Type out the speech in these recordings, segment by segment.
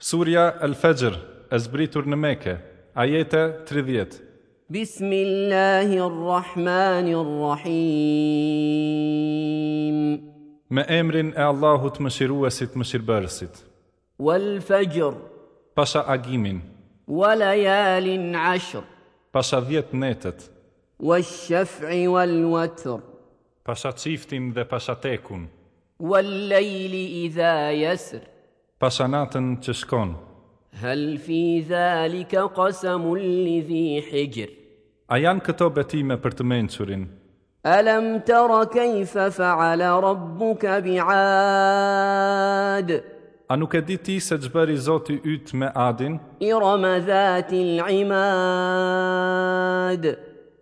Surja Al-Fajr, e zbritur në Mekë, ajete 30. Bismillahirrahmanirrahim. Me emrin e Allahut Mëshiruesit Mëshirbërësit. Wal fajr. Pasha agimin. Wal layalin 'ashr. Pasha 10 netët. Wash shaf'i wal watr. Pasha çiftin dhe pasha tekun. Wal layli idha yasr pasanatën që shkon. Hal fi zalika qasamun li dhi hijr. A janë këto betime për të mençurin? Alam tara kayfa fa'ala rabbuka bi'ad? A nuk e di ti se çbëri Zoti yt me Adin? Iramazatil imad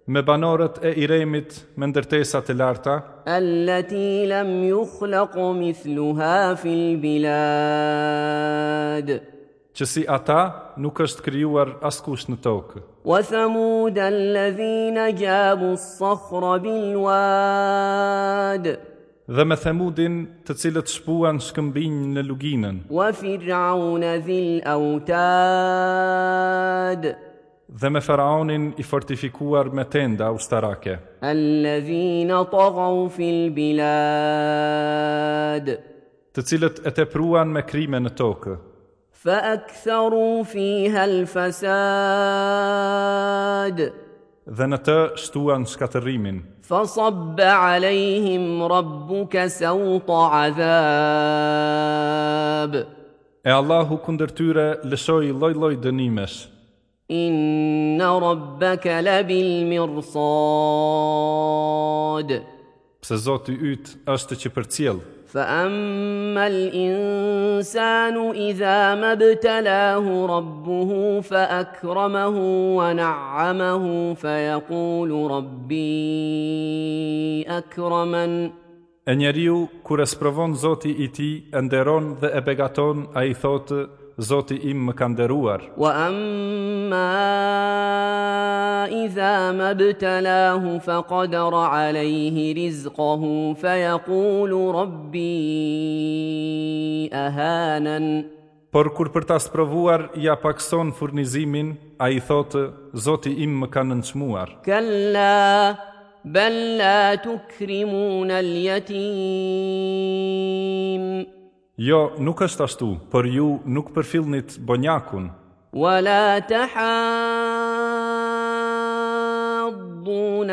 me banorët e Iremit me ndërtesa të larta, allati lam yukhlaq mithluha fil bilad që si ata nuk është krijuar askush në tokë. Wa thamud alladhina jabu as-sakhra bil wad. Dhe me themudin të cilët shpuan shkëmbin në luginën. Wa fir'aun dhil autad dhe me faraonin i fortifikuar me tenda ustarake. Allazina tagaw fil bilad. Të cilët e tepruan me krime në tokë. Fa aktharu fiha al fasad. Dhe në të shtuan shkatërimin. Fa sabba alaihim rabbuka sawta azab. E Allahu kundër tyre lëshoi lloj-lloj dënimesh. Inna rabbaka la bil mirsad. Pse Zoti yt është që për cjell. Fa ammal insanu idha mabtalahu rabbuhu fa akramahu wa na'amahu fa yaqulu rabbi akraman. E njeriu kur e sprovon Zoti i ti e nderon dhe e begaton, ai thotë Zoti im më ka nderuar. Wa amma mabtalahu alayhi rabbi Por kur për ta sprovuar ja pakson furnizimin, a i thotë, Zoti im më ka nënçmuar. Kalla, bella tukrimun al-jatim. Jo, nuk është ashtu, për ju nuk përfilnit bonjakun. Wa la të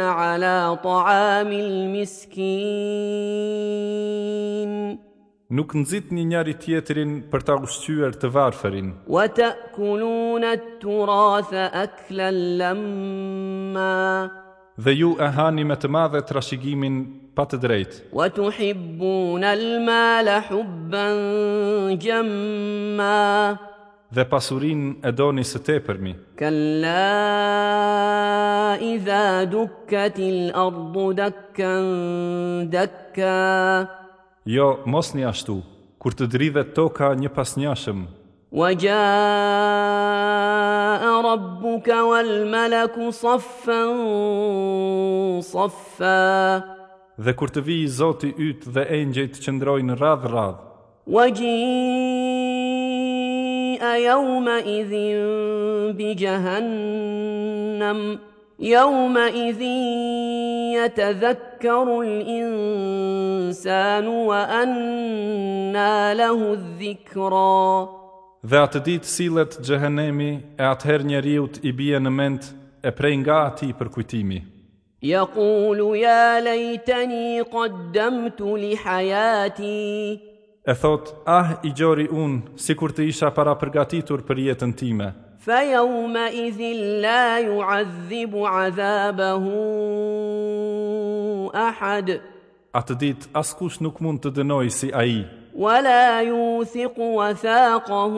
ala ta'amil miskin. Nuk nëzit një njëri tjetërin për ta ushqyer të varfërin. Wa të akulunat të rathë aklen lëmma. Dhe ju e hani me të madhe të rashigimin pa të drejt Wa të hibbu në lma hubban Dhe pasurin e doni së te përmi Kalla i dha il ardu Jo, mos një ashtu, kur të drive toka një pas njashëm Wa gja ربك والملك صفا صفا Dhe kur të vijë Zoti yt dhe engjëjt të qëndrojnë radh radh. Waji'a yawma idhin bi jahannam يومئذ يتذكر الإنسان وأنى له الذكرى dhe atë ditë silet gjëhenemi, e atëherë njeriut i bie në mend, e prej nga ati për kujtimi. Ja kulu ja lejteni kod dëmtu li hajati. E thot, ah i gjori unë, si kur të isha para përgatitur për jetën time. Fa jaume i la ju azzibu azabahu ahad. Atë ditë askush nuk mund të dënoj si aji. ولا يوثق وثاقه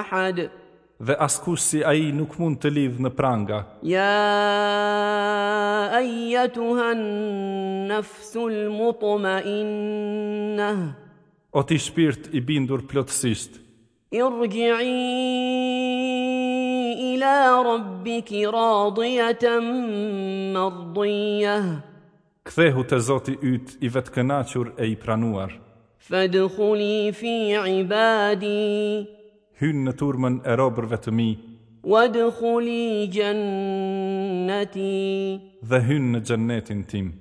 احد dhe askusi nuk mund të lidh në pranga ya ayyatuha an-nafsul mutma'inna o ti shpirt i bindur plotësisht irji'i ila rabbiki radiyatan mardiyah Kthehu te Zoti yt i vetkënaqur e i pranuar. Fadkhuli fi ibadi. Hyn në turmën e robërve të mi. Wadkhuli jannati. Dhe hyn në xhennetin tim.